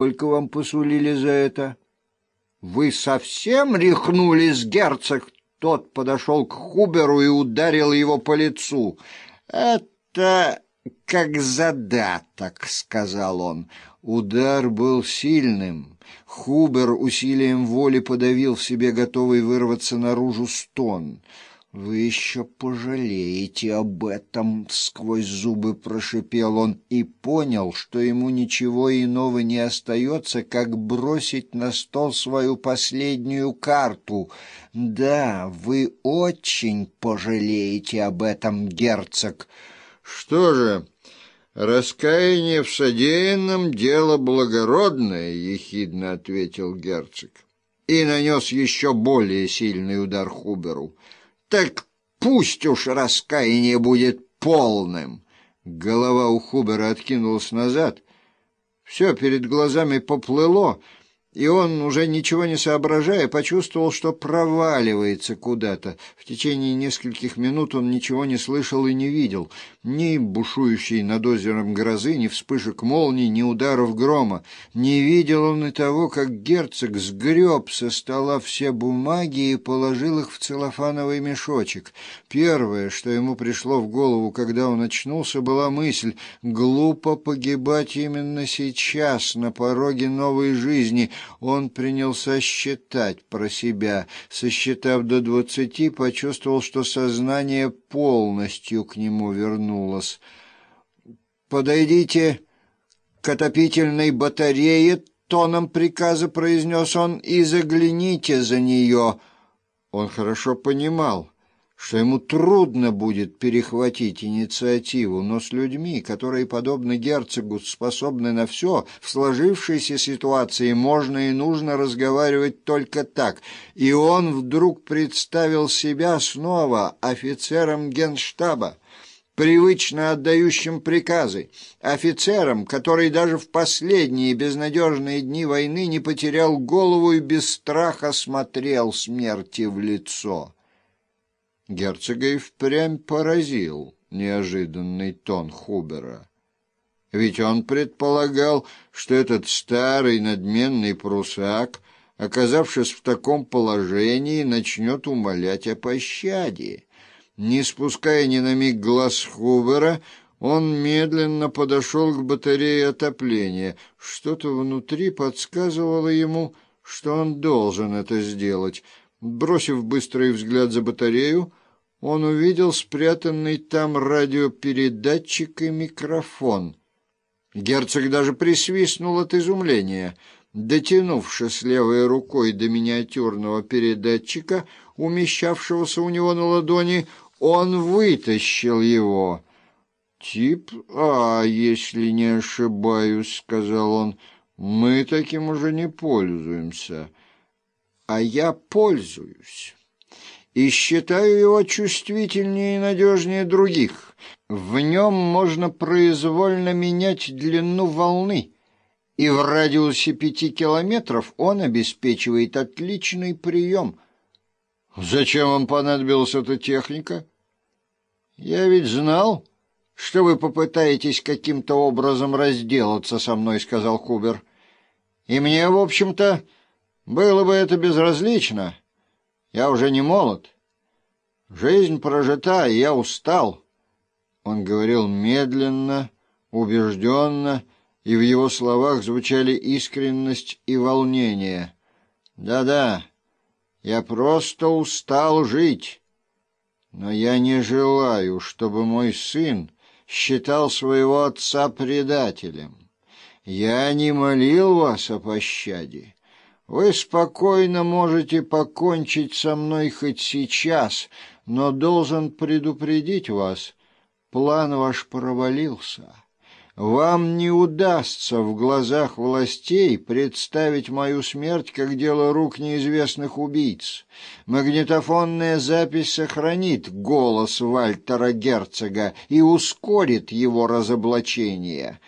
Сколько вам посулили за это? Вы совсем рехнулись, герцог? Тот подошел к Хуберу и ударил его по лицу. Это как задаток, сказал он. Удар был сильным. Хубер усилием воли подавил в себе готовый вырваться наружу стон. «Вы еще пожалеете об этом!» — сквозь зубы прошипел он и понял, что ему ничего иного не остается, как бросить на стол свою последнюю карту. «Да, вы очень пожалеете об этом, герцог!» «Что же, раскаяние в содеянном — дело благородное», — ехидно ответил герцог и нанес еще более сильный удар Хуберу. Так пусть уж раскаяние будет полным. Голова у Хубера откинулась назад. Все перед глазами поплыло, и он, уже ничего не соображая, почувствовал, что проваливается куда-то. В течение нескольких минут он ничего не слышал и не видел. Ни бушующей над озером грозы, ни вспышек молний, ни ударов грома. Не видел он и того, как герцог сгреб со стола все бумаги и положил их в целлофановый мешочек. Первое, что ему пришло в голову, когда он очнулся, была мысль «Глупо погибать именно сейчас, на пороге новой жизни». Он принялся считать про себя. Сосчитав до двадцати, почувствовал, что сознание полностью к нему вернулось. «Подойдите к отопительной батарее», — тоном приказа произнес он, — «и загляните за нее». Он хорошо понимал что ему трудно будет перехватить инициативу, но с людьми, которые, подобно герцогу, способны на все, в сложившейся ситуации можно и нужно разговаривать только так. И он вдруг представил себя снова офицером генштаба, привычно отдающим приказы, офицером, который даже в последние безнадежные дни войны не потерял голову и без страха смотрел смерти в лицо. Герцога и впрямь поразил неожиданный тон Хубера. Ведь он предполагал, что этот старый надменный прусак, оказавшись в таком положении, начнет умолять о пощаде. Не спуская ни на миг глаз Хубера, он медленно подошел к батарее отопления. Что-то внутри подсказывало ему, что он должен это сделать. Бросив быстрый взгляд за батарею, он увидел спрятанный там радиопередатчик и микрофон. Герцог даже присвистнул от изумления. Дотянувшись левой рукой до миниатюрного передатчика, умещавшегося у него на ладони, он вытащил его. «Тип А, если не ошибаюсь», — сказал он, — «мы таким уже не пользуемся». «А я пользуюсь» и считаю его чувствительнее и надежнее других. В нем можно произвольно менять длину волны, и в радиусе пяти километров он обеспечивает отличный прием. Зачем вам понадобилась эта техника? Я ведь знал, что вы попытаетесь каким-то образом разделаться со мной, — сказал Кубер. И мне, в общем-то, было бы это безразлично. — я уже не молод. Жизнь прожита, и я устал. Он говорил медленно, убежденно, и в его словах звучали искренность и волнение. Да-да, я просто устал жить. Но я не желаю, чтобы мой сын считал своего отца предателем. Я не молил вас о пощаде. Вы спокойно можете покончить со мной хоть сейчас, но должен предупредить вас, план ваш провалился. Вам не удастся в глазах властей представить мою смерть как дело рук неизвестных убийц. Магнитофонная запись сохранит голос Вальтера Герцога и ускорит его разоблачение».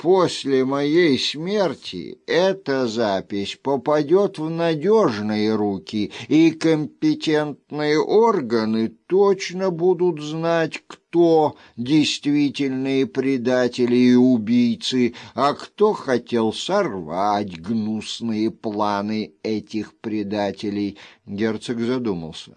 После моей смерти эта запись попадет в надежные руки, и компетентные органы точно будут знать, кто действительные предатели и убийцы, а кто хотел сорвать гнусные планы этих предателей. Герцог задумался.